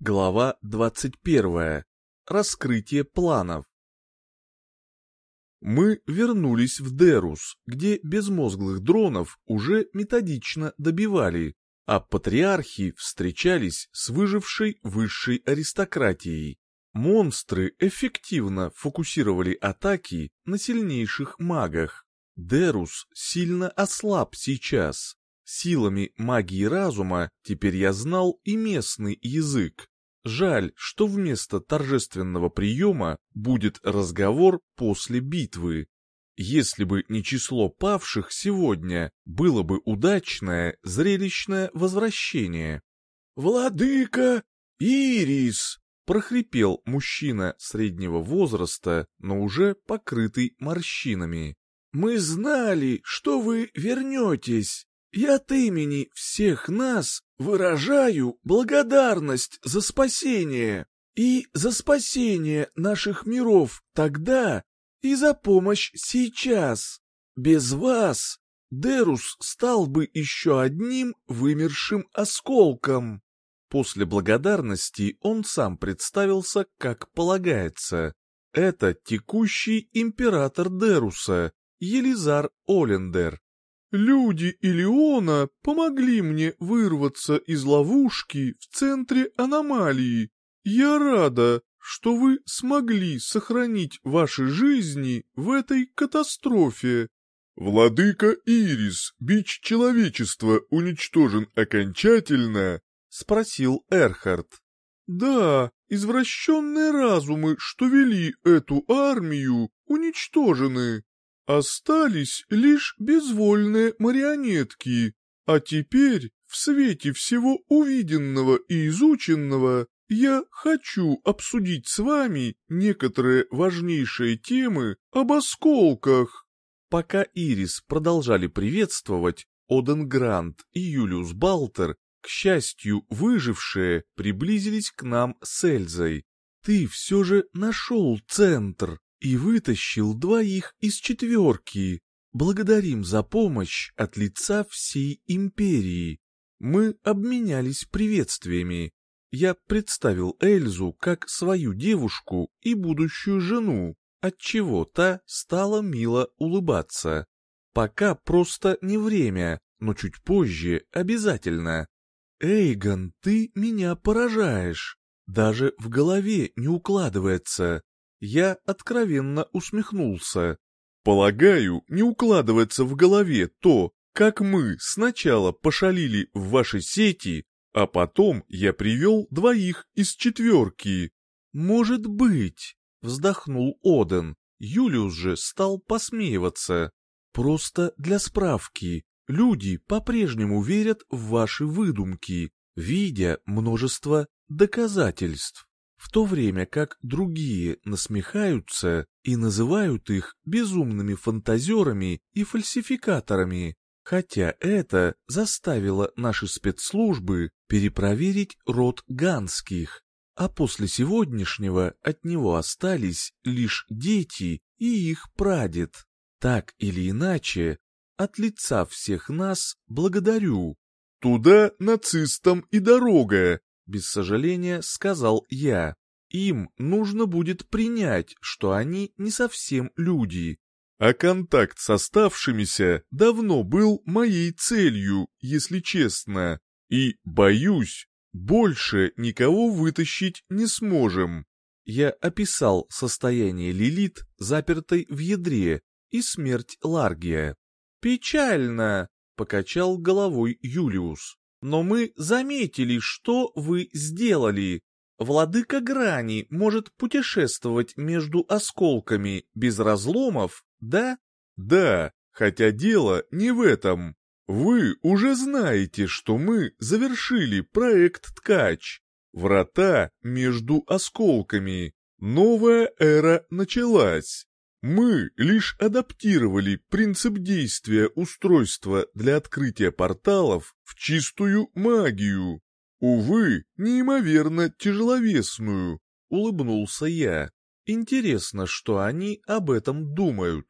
Глава 21. Раскрытие планов. Мы вернулись в Дерус, где безмозглых дронов уже методично добивали, а патриархи встречались с выжившей высшей аристократией. Монстры эффективно фокусировали атаки на сильнейших магах. Дерус сильно ослаб сейчас, Силами магии разума теперь я знал и местный язык. Жаль, что вместо торжественного приема будет разговор после битвы. Если бы не число павших сегодня, было бы удачное зрелищное возвращение. «Владыка Ирис!» — прохрипел мужчина среднего возраста, но уже покрытый морщинами. «Мы знали, что вы вернетесь!» Я от имени всех нас выражаю благодарность за спасение и за спасение наших миров тогда и за помощь сейчас. Без вас Дерус стал бы еще одним вымершим осколком. После благодарности он сам представился, как полагается. Это текущий император Деруса, Елизар Олендер. Люди Илиона помогли мне вырваться из ловушки в центре аномалии. Я рада, что вы смогли сохранить ваши жизни в этой катастрофе. Владыка Ирис, бич человечества уничтожен окончательно? Спросил Эрхард. Да, извращенные разумы, что вели эту армию, уничтожены. Остались лишь безвольные марионетки, а теперь, в свете всего увиденного и изученного, я хочу обсудить с вами некоторые важнейшие темы об осколках. Пока Ирис продолжали приветствовать, Оден Грант и Юлиус Балтер, к счастью, выжившие, приблизились к нам с Эльзой. Ты все же нашел центр, и вытащил двоих из четверки. Благодарим за помощь от лица всей империи. Мы обменялись приветствиями. Я представил Эльзу как свою девушку и будущую жену, отчего та стала мило улыбаться. Пока просто не время, но чуть позже обязательно. Эйгон, ты меня поражаешь. Даже в голове не укладывается. Я откровенно усмехнулся. Полагаю, не укладывается в голове то, как мы сначала пошалили в вашей сети, а потом я привел двоих из четверки. Может быть, вздохнул Оден. Юлиус же стал посмеиваться. Просто для справки, люди по-прежнему верят в ваши выдумки, видя множество доказательств в то время как другие насмехаются и называют их безумными фантазерами и фальсификаторами, хотя это заставило наши спецслужбы перепроверить род Ганских, а после сегодняшнего от него остались лишь дети и их прадед. Так или иначе, от лица всех нас благодарю. Туда нацистам и дорога, без сожаления сказал я. Им нужно будет принять, что они не совсем люди. А контакт с оставшимися давно был моей целью, если честно. И, боюсь, больше никого вытащить не сможем. Я описал состояние Лилит, запертой в ядре, и смерть Ларгия. «Печально», — покачал головой Юлиус. Но мы заметили, что вы сделали. Владыка Грани может путешествовать между осколками без разломов, да? Да, хотя дело не в этом. Вы уже знаете, что мы завершили проект «Ткач». Врата между осколками. Новая эра началась. Мы лишь адаптировали принцип действия устройства для открытия порталов в чистую магию. Увы, неимоверно тяжеловесную, улыбнулся я. Интересно, что они об этом думают.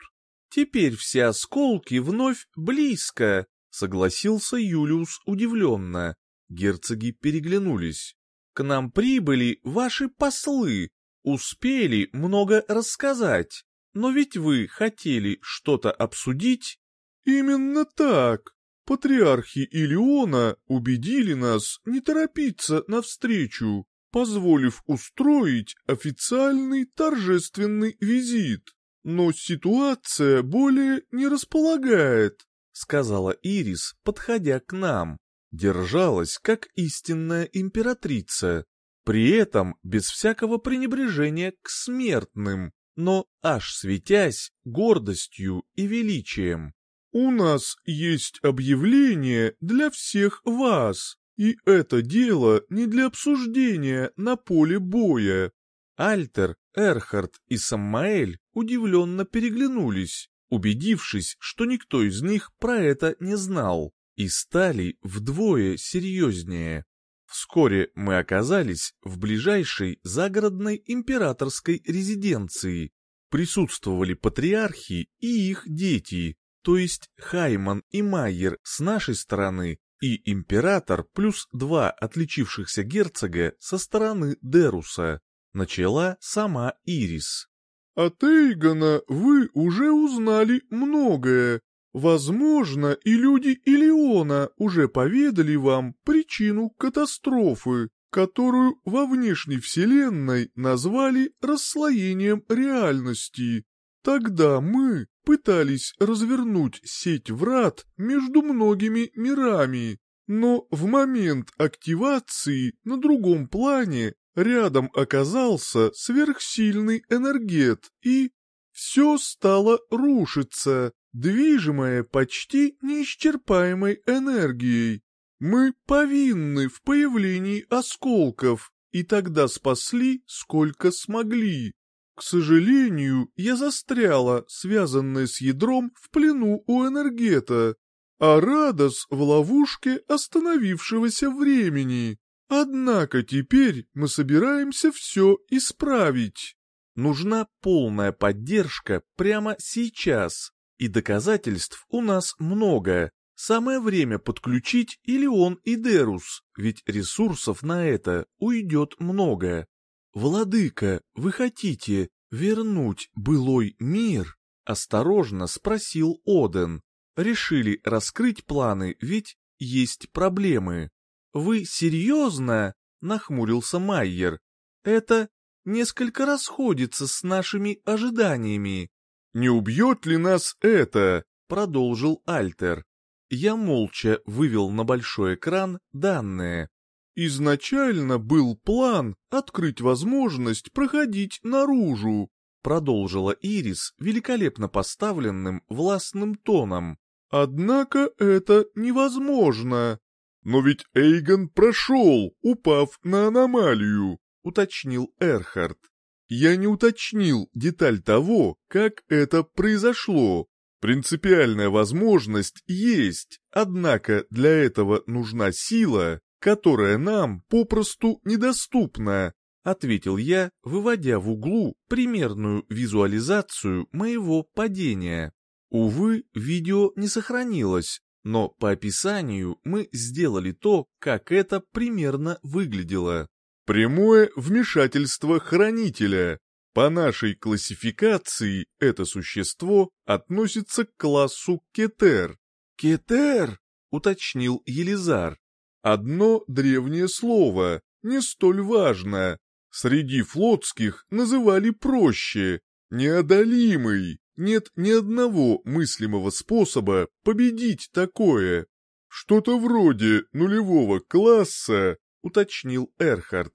Теперь все осколки вновь близко, согласился Юлиус удивленно. Герцоги переглянулись. К нам прибыли ваши послы, успели много рассказать, но ведь вы хотели что-то обсудить?» «Именно так. Патриархи Илиона убедили нас не торопиться навстречу, позволив устроить официальный торжественный визит. Но ситуация более не располагает», — сказала Ирис, подходя к нам держалась как истинная императрица, при этом без всякого пренебрежения к смертным, но аж светясь гордостью и величием. «У нас есть объявление для всех вас, и это дело не для обсуждения на поле боя». Альтер, Эрхард и Саммаэль удивленно переглянулись, убедившись, что никто из них про это не знал и стали вдвое серьезнее. Вскоре мы оказались в ближайшей загородной императорской резиденции. Присутствовали патриархи и их дети, то есть Хайман и Майер с нашей стороны и император плюс два отличившихся герцога со стороны Деруса. Начала сама Ирис. «От Эйгона вы уже узнали многое, Возможно, и люди Илиона уже поведали вам причину катастрофы, которую во внешней вселенной назвали расслоением реальности. Тогда мы пытались развернуть сеть врат между многими мирами, но в момент активации на другом плане рядом оказался сверхсильный энергет и все стало рушиться, движимое почти неисчерпаемой энергией. Мы повинны в появлении осколков, и тогда спасли сколько смогли. К сожалению, я застряла, связанная с ядром, в плену у энергета, а Радос в ловушке остановившегося времени. Однако теперь мы собираемся все исправить. Нужна полная поддержка прямо сейчас, и доказательств у нас много. Самое время подключить Илион и Дерус, ведь ресурсов на это уйдет много. «Владыка, вы хотите вернуть былой мир?» — осторожно спросил Оден. «Решили раскрыть планы, ведь есть проблемы». «Вы серьезно?» — нахмурился Майер. «Это несколько расходится с нашими ожиданиями. «Не убьет ли нас это?» — продолжил Альтер. Я молча вывел на большой экран данные. «Изначально был план открыть возможность проходить наружу», продолжила Ирис великолепно поставленным властным тоном. «Однако это невозможно. Но ведь Эйгон прошел, упав на аномалию», уточнил Эрхард. Я не уточнил деталь того, как это произошло. Принципиальная возможность есть, однако для этого нужна сила, которая нам попросту недоступна, ответил я, выводя в углу примерную визуализацию моего падения. Увы, видео не сохранилось, но по описанию мы сделали то, как это примерно выглядело. Прямое вмешательство хранителя. По нашей классификации это существо относится к классу кетер. «Кетер?» — уточнил Елизар. «Одно древнее слово, не столь важно. Среди флотских называли проще. Неодолимый. Нет ни одного мыслимого способа победить такое. Что-то вроде нулевого класса — уточнил Эрхард.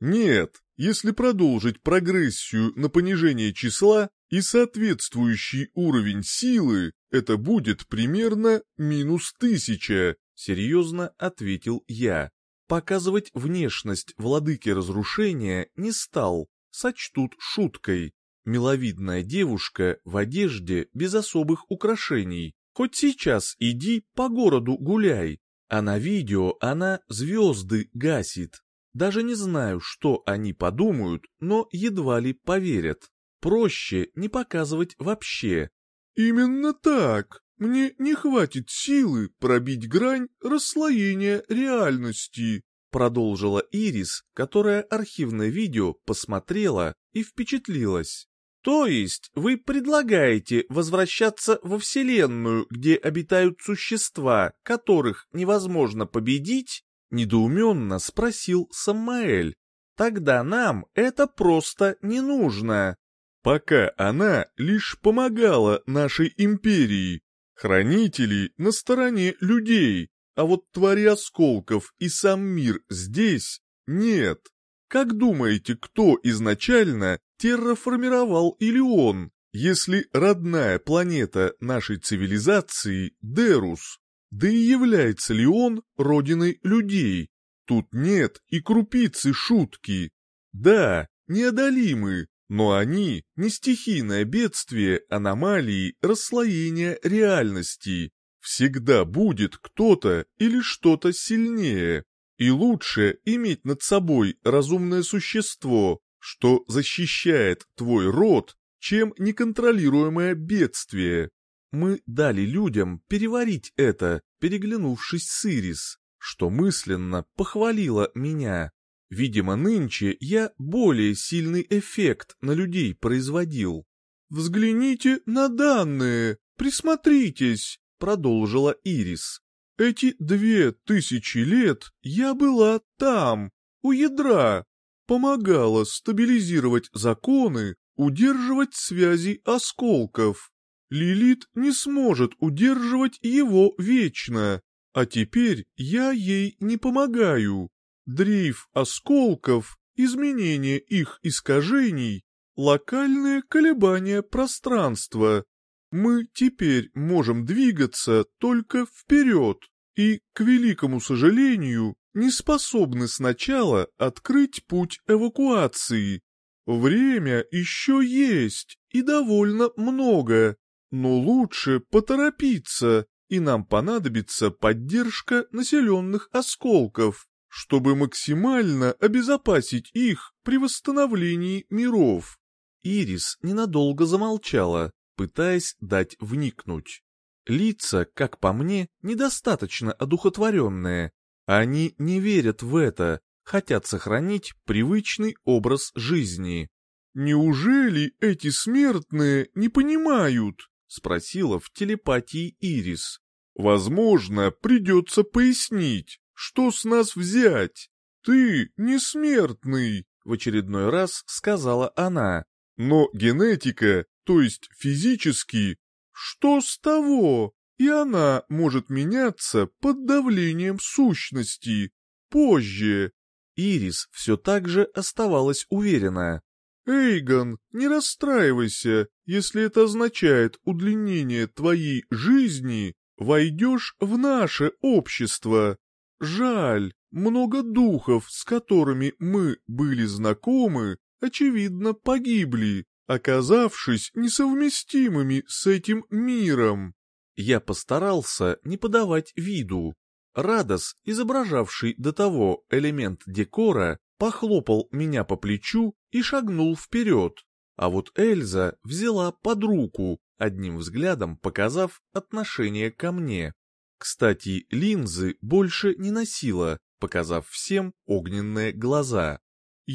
«Нет, если продолжить прогрессию на понижение числа и соответствующий уровень силы, это будет примерно минус тысяча», — серьезно ответил я. Показывать внешность владыки разрушения не стал, сочтут шуткой. Миловидная девушка в одежде без особых украшений. Хоть сейчас иди по городу гуляй, а на видео она звезды гасит. Даже не знаю, что они подумают, но едва ли поверят. Проще не показывать вообще. Именно так. Мне не хватит силы пробить грань расслоения реальности. продолжила Ирис, которая архивное видео посмотрела и впечатлилась. То есть вы предлагаете возвращаться во Вселенную, где обитают существа, которых невозможно победить? Недоуменно спросил Самаэль. Тогда нам это просто не нужно. Пока она лишь помогала нашей империи. Хранители на стороне людей, а вот твари осколков и сам мир здесь нет. Как думаете, кто изначально терраформировал Илион, если родная планета нашей цивилизации — Дерус? Да и является ли он родиной людей? Тут нет и крупицы шутки. Да, неодолимы, но они не стихийное бедствие аномалии расслоения реальности. Всегда будет кто-то или что-то сильнее. И лучше иметь над собой разумное существо, что защищает твой род, чем неконтролируемое бедствие. Мы дали людям переварить это, переглянувшись с Ирис, что мысленно похвалила меня. Видимо, нынче я более сильный эффект на людей производил. «Взгляните на данные, присмотритесь», — продолжила Ирис. Эти две тысячи лет я была там, у ядра, помогала стабилизировать законы, удерживать связи осколков. Лилит не сможет удерживать его вечно, а теперь я ей не помогаю. Дрейф осколков, изменение их искажений, локальные колебания пространства, мы теперь можем двигаться только вперед и, к великому сожалению, не способны сначала открыть путь эвакуации. Время еще есть и довольно много, но лучше поторопиться, и нам понадобится поддержка населенных осколков, чтобы максимально обезопасить их при восстановлении миров. Ирис ненадолго замолчала, пытаясь дать вникнуть. Лица, как по мне, недостаточно одухотворенные. Они не верят в это, хотят сохранить привычный образ жизни. «Неужели эти смертные не понимают?» — спросила в телепатии Ирис. «Возможно, придется пояснить, что с нас взять. Ты не смертный», — в очередной раз сказала она. «Но генетика то есть физически, что с того? И она может меняться под давлением сущности. Позже. Ирис все так же оставалась уверена. «Эйгон, не расстраивайся, если это означает удлинение твоей жизни, войдешь в наше общество. Жаль, много духов, с которыми мы были знакомы, очевидно, погибли оказавшись несовместимыми с этим миром. Я постарался не подавать виду. Радос, изображавший до того элемент декора, похлопал меня по плечу и шагнул вперед. А вот Эльза взяла под руку, одним взглядом показав отношение ко мне. Кстати, линзы больше не носила, показав всем огненные глаза.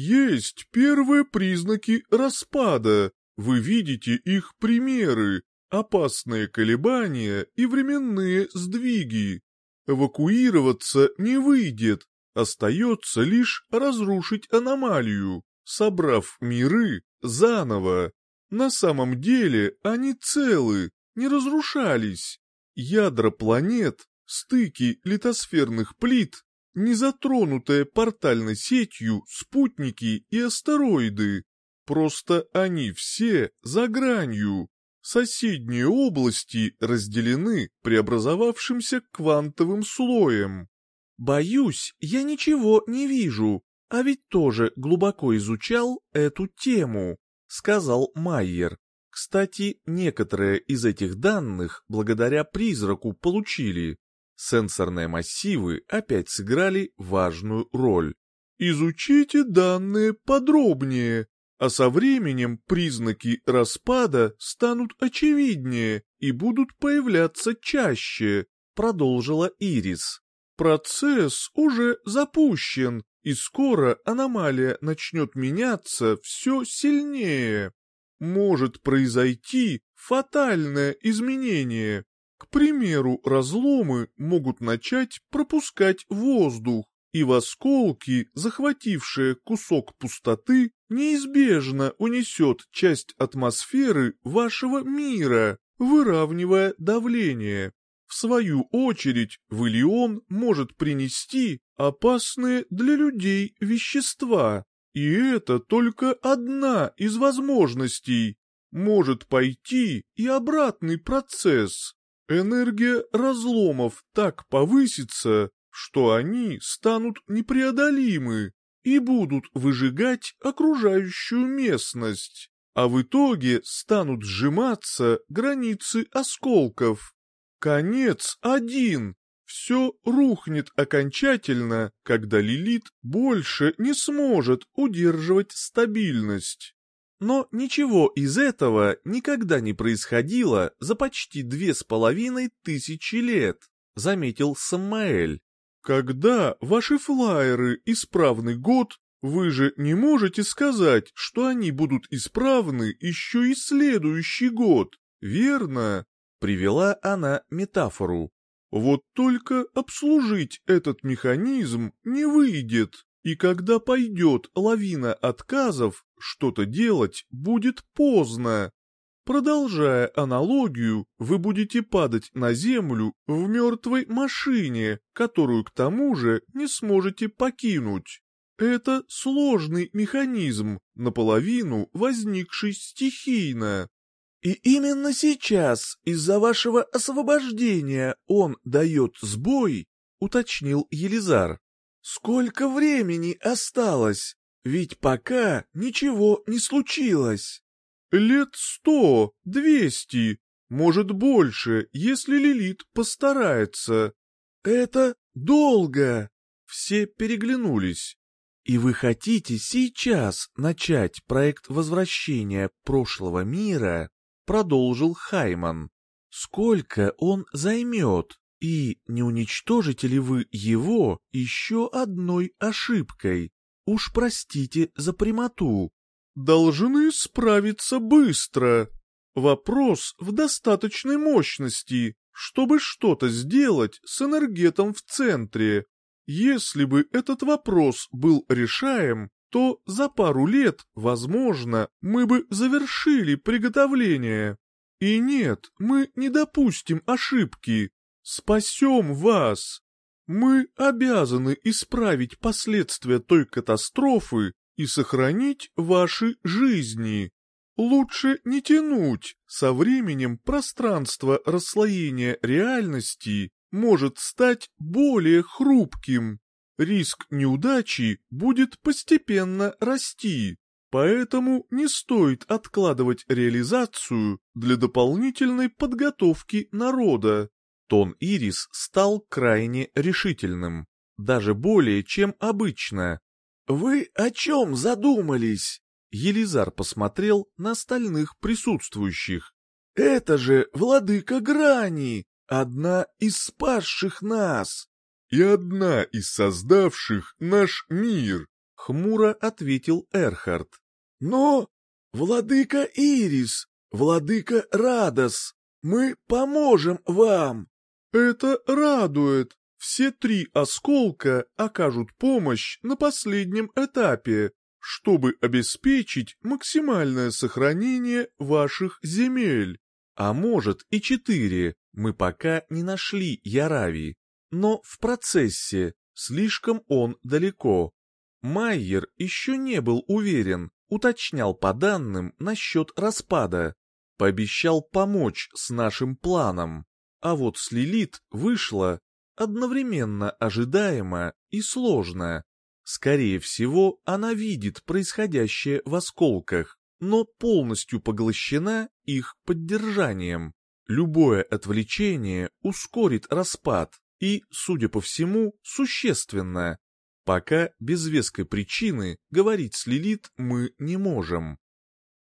Есть первые признаки распада. Вы видите их примеры, опасные колебания и временные сдвиги. Эвакуироваться не выйдет, остается лишь разрушить аномалию, собрав миры заново. На самом деле они целы, не разрушались. Ядра планет, стыки литосферных плит незатронутые портальной сетью спутники и астероиды. Просто они все за гранью. Соседние области разделены преобразовавшимся квантовым слоем. Боюсь, я ничего не вижу, а ведь тоже глубоко изучал эту тему, сказал Майер. Кстати, некоторые из этих данных благодаря призраку получили сенсорные массивы опять сыграли важную роль. Изучите данные подробнее, а со временем признаки распада станут очевиднее и будут появляться чаще, продолжила Ирис. Процесс уже запущен, и скоро аномалия начнет меняться все сильнее. Может произойти фатальное изменение. К примеру, разломы могут начать пропускать воздух, и в осколки, захватившие кусок пустоты, неизбежно унесет часть атмосферы вашего мира, выравнивая давление. В свою очередь, в может принести опасные для людей вещества, и это только одна из возможностей. Может пойти и обратный процесс. Энергия разломов так повысится, что они станут непреодолимы и будут выжигать окружающую местность, а в итоге станут сжиматься границы осколков. Конец один. Все рухнет окончательно, когда Лилит больше не сможет удерживать стабильность. Но ничего из этого никогда не происходило за почти две с половиной тысячи лет, заметил Самаэль. Когда ваши флайеры исправны год, вы же не можете сказать, что они будут исправны еще и следующий год, верно? Привела она метафору. Вот только обслужить этот механизм не выйдет, и когда пойдет лавина отказов, что-то делать будет поздно. Продолжая аналогию, вы будете падать на землю в мертвой машине, которую к тому же не сможете покинуть. Это сложный механизм, наполовину возникший стихийно. И именно сейчас, из-за вашего освобождения, он дает сбой, уточнил Елизар. Сколько времени осталось? Ведь пока ничего не случилось. Лет сто, двести, может больше, если Лилит постарается. Это долго. Все переглянулись. И вы хотите сейчас начать проект возвращения прошлого мира? Продолжил Хайман. Сколько он займет? И не уничтожите ли вы его еще одной ошибкой? Уж простите за прямоту, должны справиться быстро. Вопрос в достаточной мощности, чтобы что-то сделать с энергетом в центре. Если бы этот вопрос был решаем, то за пару лет, возможно, мы бы завершили приготовление. И нет, мы не допустим ошибки. Спасем вас. Мы обязаны исправить последствия той катастрофы, и сохранить ваши жизни. Лучше не тянуть, со временем пространство расслоения реальности может стать более хрупким. Риск неудачи будет постепенно расти, поэтому не стоит откладывать реализацию для дополнительной подготовки народа. Тон Ирис стал крайне решительным, даже более чем обычно, «Вы о чем задумались?» Елизар посмотрел на остальных присутствующих. «Это же владыка грани, одна из спасших нас!» «И одна из создавших наш мир», — хмуро ответил Эрхард. «Но, владыка Ирис, владыка Радос, мы поможем вам!» «Это радует», все три осколка окажут помощь на последнем этапе, чтобы обеспечить максимальное сохранение ваших земель. А может и четыре, мы пока не нашли Ярави, но в процессе, слишком он далеко. Майер еще не был уверен, уточнял по данным насчет распада, пообещал помочь с нашим планом. А вот с Лилит вышло, одновременно ожидаемо и сложно. Скорее всего, она видит происходящее в осколках, но полностью поглощена их поддержанием. Любое отвлечение ускорит распад и, судя по всему, существенно. Пока без веской причины говорить с Лилит мы не можем.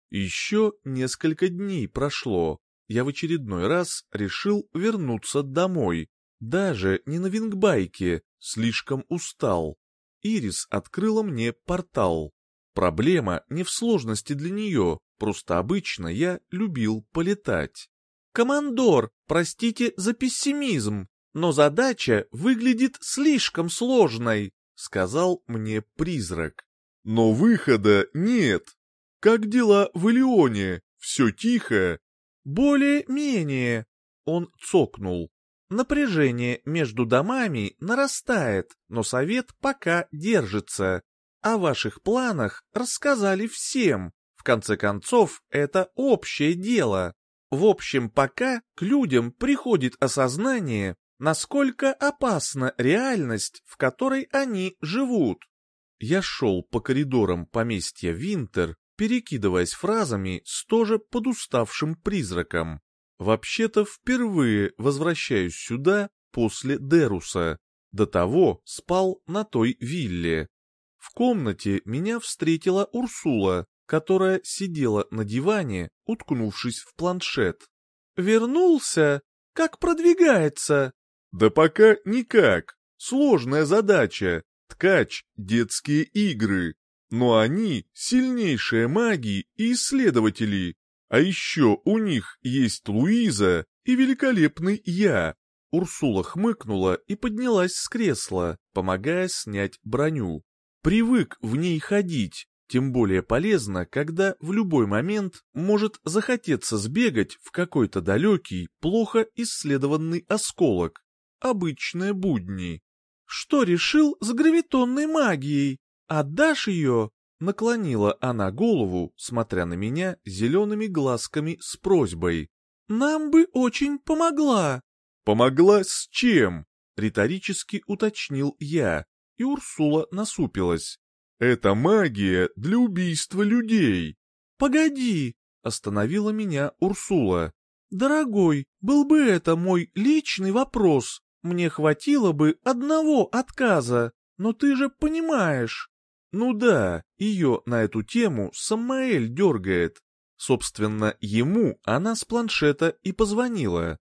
Еще несколько дней прошло. Я в очередной раз решил вернуться домой, Даже не на вингбайке, слишком устал. Ирис открыла мне портал. Проблема не в сложности для нее, просто обычно я любил полетать. «Командор, простите за пессимизм, но задача выглядит слишком сложной», — сказал мне призрак. «Но выхода нет. Как дела в Илионе? Все тихо?» «Более-менее», — он цокнул. «Напряжение между домами нарастает, но совет пока держится. О ваших планах рассказали всем. В конце концов, это общее дело. В общем, пока к людям приходит осознание, насколько опасна реальность, в которой они живут. Я шел по коридорам поместья Винтер, перекидываясь фразами с тоже подуставшим призраком. Вообще-то впервые возвращаюсь сюда после Деруса. До того спал на той вилле. В комнате меня встретила Урсула, которая сидела на диване, уткнувшись в планшет. «Вернулся? Как продвигается?» «Да пока никак. Сложная задача. Ткач — детские игры. Но они — сильнейшие маги и исследователи. А еще у них есть Луиза и великолепный я». Урсула хмыкнула и поднялась с кресла, помогая снять броню. Привык в ней ходить, тем более полезно, когда в любой момент может захотеться сбегать в какой-то далекий, плохо исследованный осколок. Обычные будни. Что решил с гравитонной магией? Отдашь ее? Наклонила она голову, смотря на меня зелеными глазками с просьбой. «Нам бы очень помогла». «Помогла с чем?» — риторически уточнил я, и Урсула насупилась. Это магия для убийства людей. Погоди, остановила меня Урсула. Дорогой, был бы это мой личный вопрос. Мне хватило бы одного отказа, но ты же понимаешь. Ну да, ее на эту тему Самаэль дергает. Собственно, ему она с планшета и позвонила.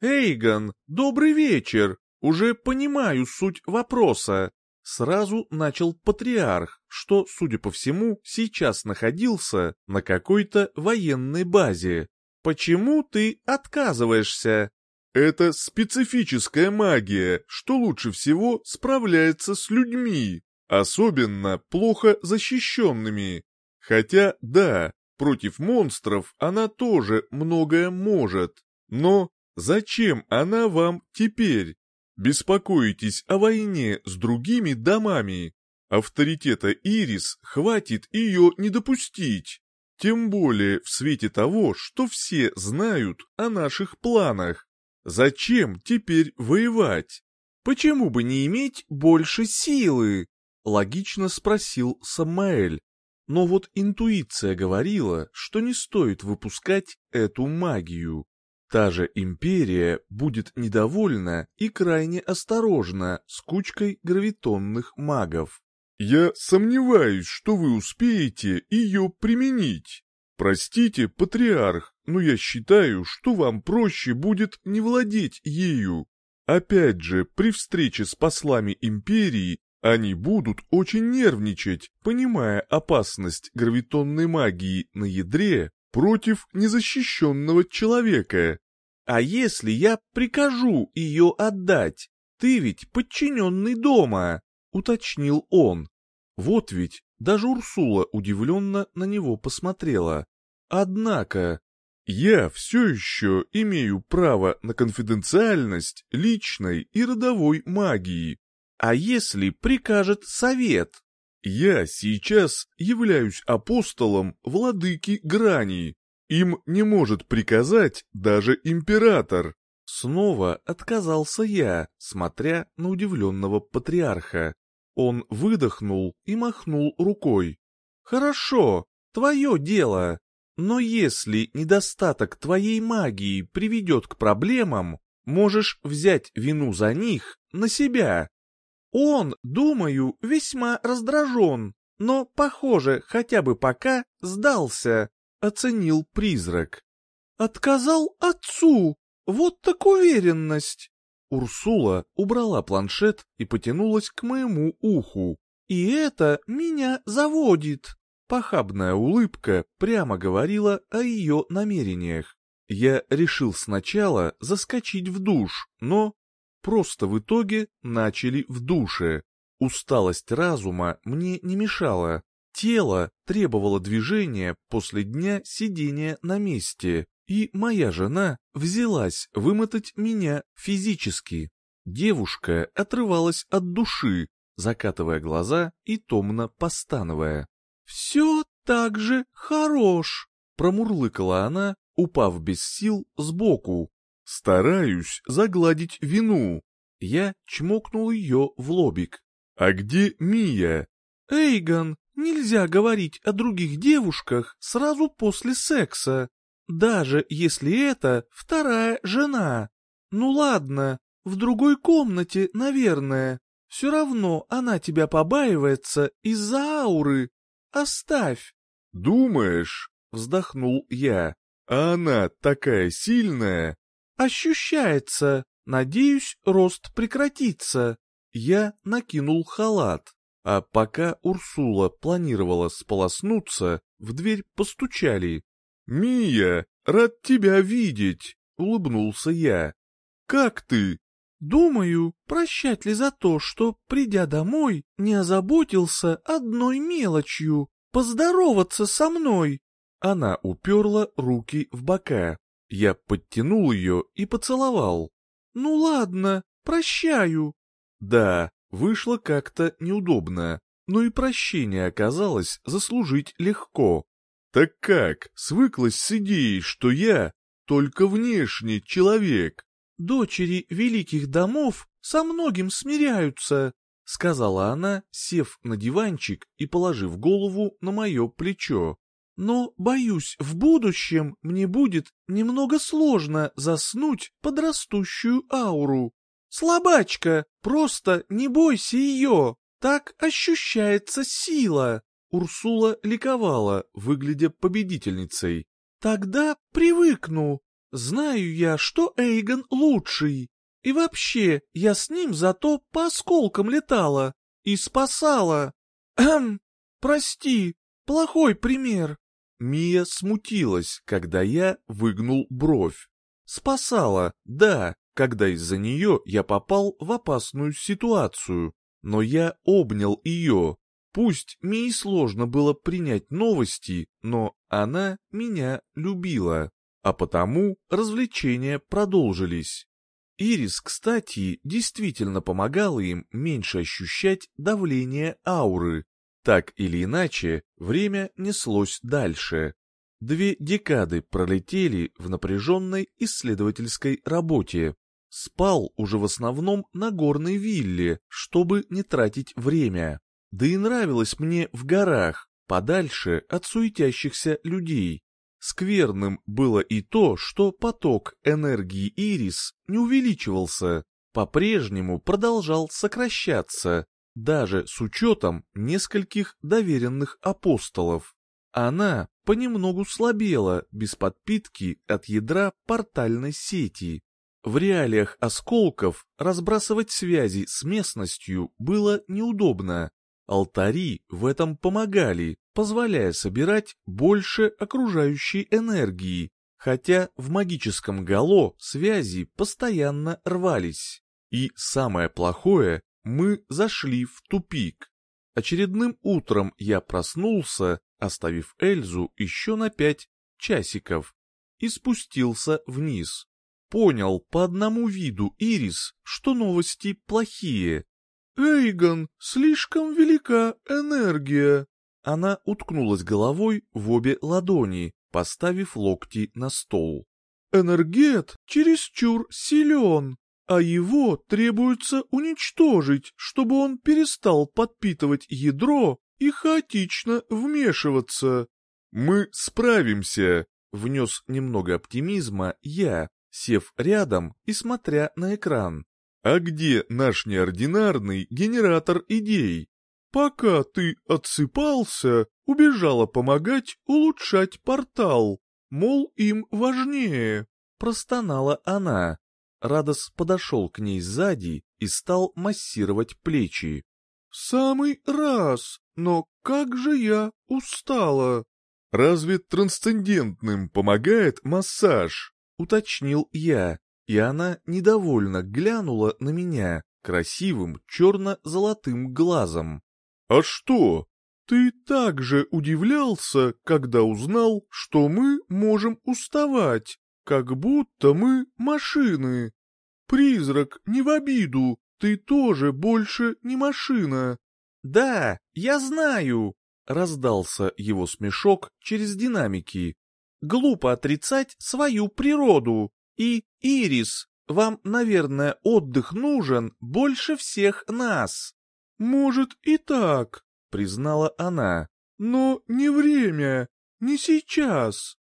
«Эйгон, добрый вечер! Уже понимаю суть вопроса. Сразу начал патриарх, что, судя по всему, сейчас находился на какой-то военной базе. «Почему ты отказываешься?» «Это специфическая магия, что лучше всего справляется с людьми, особенно плохо защищенными. Хотя, да, против монстров она тоже многое может. Но зачем она вам теперь?» Беспокоитесь о войне с другими домами. Авторитета Ирис хватит ее не допустить. Тем более в свете того, что все знают о наших планах. Зачем теперь воевать? Почему бы не иметь больше силы? Логично спросил Самаэль. Но вот интуиция говорила, что не стоит выпускать эту магию. Та же империя будет недовольна и крайне осторожна с кучкой гравитонных магов. «Я сомневаюсь, что вы успеете ее применить. Простите, патриарх, но я считаю, что вам проще будет не владеть ею. Опять же, при встрече с послами империи они будут очень нервничать, понимая опасность гравитонной магии на ядре против незащищенного человека. А если я прикажу ее отдать? Ты ведь подчиненный дома, уточнил он. Вот ведь даже Урсула удивленно на него посмотрела. Однако, я все еще имею право на конфиденциальность личной и родовой магии. А если прикажет совет? Я сейчас являюсь апостолом владыки грани. Им не может приказать даже император. Снова отказался я, смотря на удивленного патриарха. Он выдохнул и махнул рукой. «Хорошо, твое дело. Но если недостаток твоей магии приведет к проблемам, можешь взять вину за них на себя. Он, думаю, весьма раздражен, но, похоже, хотя бы пока сдался оценил призрак. «Отказал отцу! Вот так уверенность!» Урсула убрала планшет и потянулась к моему уху. «И это меня заводит!» Похабная улыбка прямо говорила о ее намерениях. Я решил сначала заскочить в душ, но просто в итоге начали в душе. Усталость разума мне не мешала. Тело требовало движения после дня сидения на месте, и моя жена взялась вымотать меня физически. Девушка отрывалась от души, закатывая глаза и томно постановая. «Все так же хорош», — промурлыкала она, упав без сил сбоку. «Стараюсь загладить вину». Я чмокнул ее в лобик. «А где Мия?» «Эйгон, нельзя говорить о других девушках сразу после секса, даже если это вторая жена. Ну ладно, в другой комнате, наверное. Все равно она тебя побаивается из-за ауры. Оставь. Думаешь? Вздохнул я. А она такая сильная. Ощущается. Надеюсь, рост прекратится. Я накинул халат. А пока Урсула планировала сполоснуться, в дверь постучали. «Мия, рад тебя видеть!» — улыбнулся я. «Как ты?» Думаю, прощать ли за то, что, придя домой, не озаботился одной мелочью — поздороваться со мной. Она уперла руки в бока. Я подтянул ее и поцеловал. Ну ладно, прощаю. Да, вышло как-то неудобно, но и прощение оказалось заслужить легко. Так как, свыклась с идеей, что я только внешний человек? дочери великих домов со многим смиряются», — сказала она, сев на диванчик и положив голову на мое плечо. «Но, боюсь, в будущем мне будет немного сложно заснуть под растущую ауру. Слабачка, просто не бойся ее, так ощущается сила». Урсула ликовала, выглядя победительницей. «Тогда привыкну», Знаю я, что Эйгон лучший. И вообще, я с ним зато по осколкам летала и спасала. Эм, прости, плохой пример. Мия смутилась, когда я выгнул бровь. Спасала, да, когда из-за нее я попал в опасную ситуацию. Но я обнял ее. Пусть Мии сложно было принять новости, но она меня любила а потому развлечения продолжились. Ирис, кстати, действительно помогала им меньше ощущать давление ауры. Так или иначе, время неслось дальше. Две декады пролетели в напряженной исследовательской работе. Спал уже в основном на горной вилле, чтобы не тратить время. Да и нравилось мне в горах, подальше от суетящихся людей. Скверным было и то, что поток энергии Ирис не увеличивался, по-прежнему продолжал сокращаться, даже с учетом нескольких доверенных апостолов. Она понемногу слабела без подпитки от ядра портальной сети. В реалиях осколков разбрасывать связи с местностью было неудобно. Алтари в этом помогали, позволяя собирать больше окружающей энергии, хотя в магическом гало связи постоянно рвались. И самое плохое, мы зашли в тупик. Очередным утром я проснулся, оставив Эльзу еще на пять часиков, и спустился вниз. Понял по одному виду Ирис, что новости плохие. «Эйгон, слишком велика энергия», она уткнулась головой в обе ладони, поставив локти на стол. «Энергет чересчур силен, а его требуется уничтожить, чтобы он перестал подпитывать ядро и хаотично вмешиваться». «Мы справимся», — внес немного оптимизма я, сев рядом и смотря на экран. «А где наш неординарный генератор идей?» Пока ты отсыпался, убежала помогать улучшать портал, мол, им важнее, простонала она. Радос подошел к ней сзади и стал массировать плечи. «Самый раз, но как же я устала!» «Разве трансцендентным помогает массаж?» — уточнил я, и она недовольно глянула на меня красивым черно-золотым глазом. «А что? Ты также удивлялся, когда узнал, что мы можем уставать, как будто мы машины. Призрак, не в обиду, ты тоже больше не машина». «Да, я знаю», — раздался его смешок через динамики. «Глупо отрицать свою природу. И, Ирис, вам, наверное, отдых нужен больше всех нас». «Может и так», — признала она, — «но не время, не сейчас.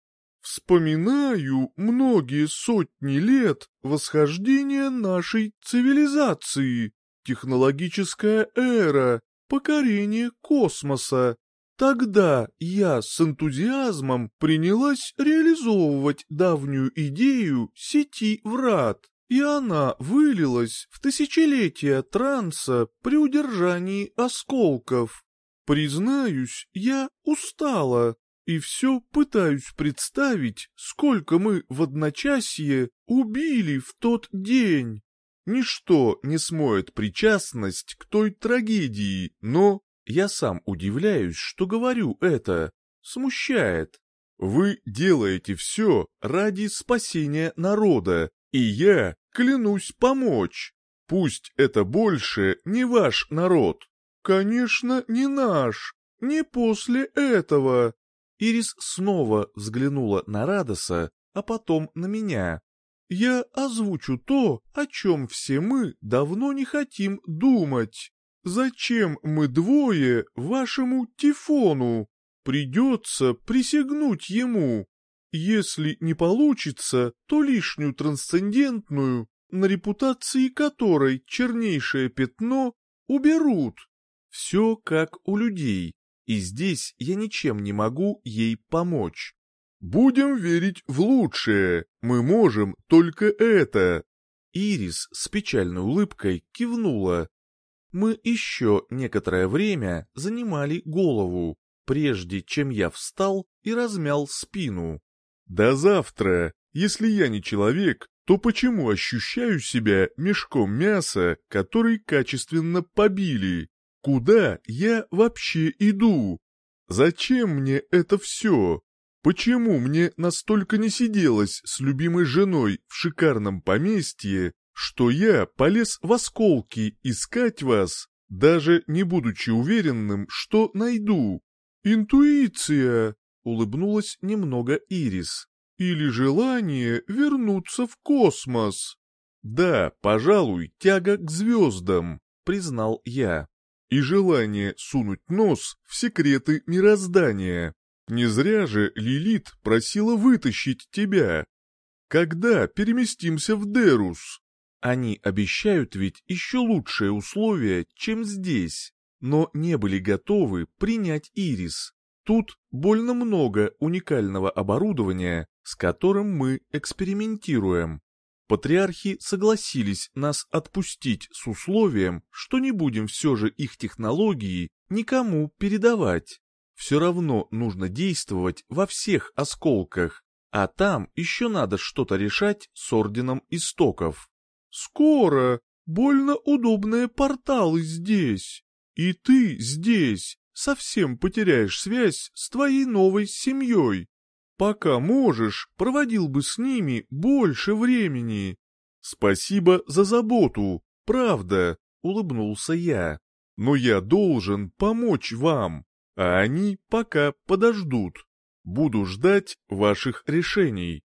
Вспоминаю многие сотни лет восхождения нашей цивилизации, технологическая эра, покорение космоса. Тогда я с энтузиазмом принялась реализовывать давнюю идею сети врат, и она вылилась в тысячелетия транса при удержании осколков. Признаюсь, я устала, и все пытаюсь представить, сколько мы в одночасье убили в тот день. Ничто не смоет причастность к той трагедии, но я сам удивляюсь, что говорю это. Смущает. Вы делаете все ради спасения народа, и я клянусь помочь. Пусть это больше не ваш народ. Конечно, не наш. Не после этого. Ирис снова взглянула на Радоса, а потом на меня. «Я озвучу то, о чем все мы давно не хотим думать. Зачем мы двое вашему Тифону? Придется присягнуть ему. Если не получится, то лишнюю трансцендентную, на репутации которой чернейшее пятно, уберут. Все как у людей и здесь я ничем не могу ей помочь. «Будем верить в лучшее, мы можем только это!» Ирис с печальной улыбкой кивнула. Мы еще некоторое время занимали голову, прежде чем я встал и размял спину. «До завтра! Если я не человек, то почему ощущаю себя мешком мяса, который качественно побили?» Куда я вообще иду? Зачем мне это все? Почему мне настолько не сиделось с любимой женой в шикарном поместье, что я полез в осколки искать вас, даже не будучи уверенным, что найду? Интуиция, улыбнулась немного Ирис. Или желание вернуться в космос. Да, пожалуй, тяга к звездам, признал я и желание сунуть нос в секреты мироздания. Не зря же Лилит просила вытащить тебя. Когда переместимся в Дерус? Они обещают ведь еще лучшие условия, чем здесь, но не были готовы принять Ирис. Тут больно много уникального оборудования, с которым мы экспериментируем. Патриархи согласились нас отпустить с условием, что не будем все же их технологии никому передавать. Все равно нужно действовать во всех осколках, а там еще надо что-то решать с Орденом Истоков. «Скоро! Больно удобные порталы здесь! И ты здесь! Совсем потеряешь связь с твоей новой семьей!» Пока можешь, проводил бы с ними больше времени. Спасибо за заботу, правда, улыбнулся я. Но я должен помочь вам, а они пока подождут. Буду ждать ваших решений.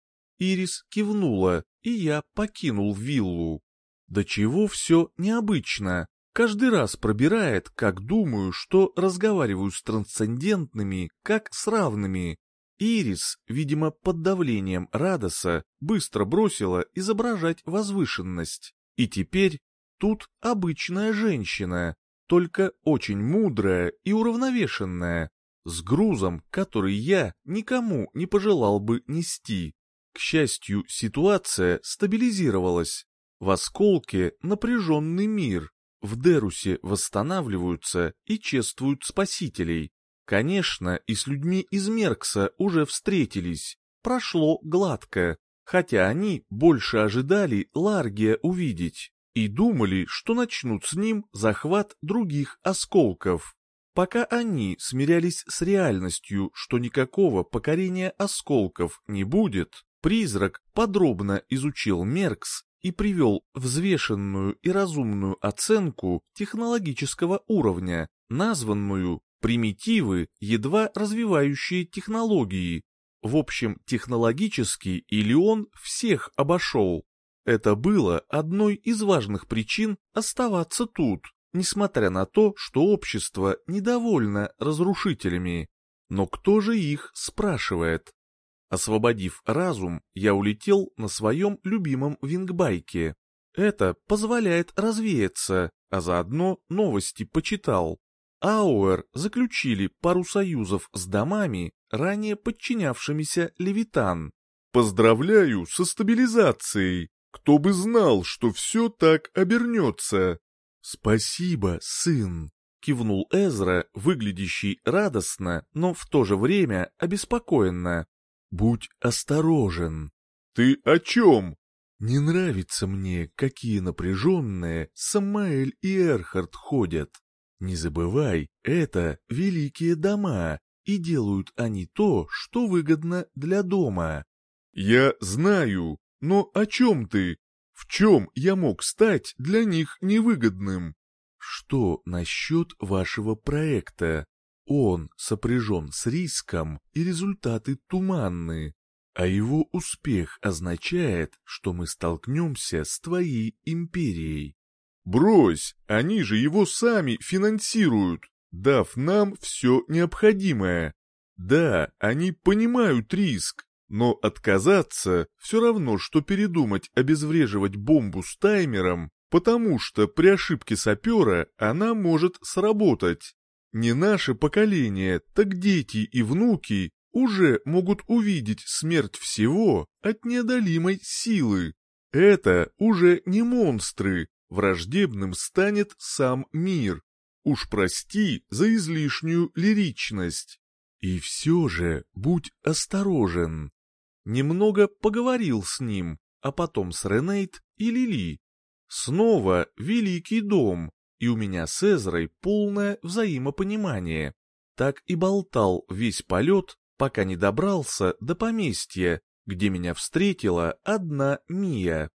Ирис кивнула, и я покинул виллу. До чего все необычно. Каждый раз пробирает, как думаю, что разговариваю с трансцендентными, как с равными. Ирис, видимо, под давлением Радоса, быстро бросила изображать возвышенность. И теперь тут обычная женщина, только очень мудрая и уравновешенная, с грузом, который я никому не пожелал бы нести. К счастью, ситуация стабилизировалась, В осколке напряженный мир, в Дерусе восстанавливаются и чествуют спасителей. Конечно, и с людьми из Меркса уже встретились. Прошло гладко, хотя они больше ожидали Ларгия увидеть и думали, что начнут с ним захват других осколков. Пока они смирялись с реальностью, что никакого покорения осколков не будет, призрак подробно изучил Меркс и привел взвешенную и разумную оценку технологического уровня, названную «примитивы, едва развивающие технологии». В общем, технологически или он всех обошел. Это было одной из важных причин оставаться тут, несмотря на то, что общество недовольно разрушителями. Но кто же их спрашивает? Освободив разум, я улетел на своем любимом вингбайке. Это позволяет развеяться, а заодно новости почитал. Ауэр заключили пару союзов с домами, ранее подчинявшимися Левитан. Поздравляю со стабилизацией. Кто бы знал, что все так обернется. Спасибо, сын, кивнул Эзра, выглядящий радостно, но в то же время обеспокоенно. Будь осторожен. Ты о чем? Не нравится мне, какие напряженные Самаэль и Эрхард ходят. Не забывай, это великие дома, и делают они то, что выгодно для дома. Я знаю, но о чем ты? В чем я мог стать для них невыгодным? Что насчет вашего проекта? Он сопряжен с риском, и результаты туманны. А его успех означает, что мы столкнемся с твоей империей. Брось, они же его сами финансируют, дав нам все необходимое. Да, они понимают риск, но отказаться все равно, что передумать обезвреживать бомбу с таймером, потому что при ошибке сапера она может сработать. Не наше поколение, так дети и внуки уже могут увидеть смерть всего от неодолимой силы. Это уже не монстры, враждебным станет сам мир. Уж прости за излишнюю лиричность. И все же будь осторожен. Немного поговорил с ним, а потом с Ренейт и Лили. Снова великий дом, и у меня с Эзрой полное взаимопонимание. Так и болтал весь полет, пока не добрался до поместья, где меня встретила одна Мия.